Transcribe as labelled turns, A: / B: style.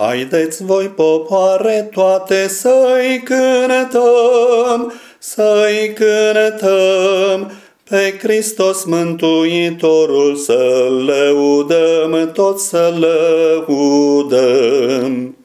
A: Haideți voi, popoare, toate să-i cântăm, să-i cântăm, pe Hristos Mântuitorul să lăudăm, tot să lăudăm.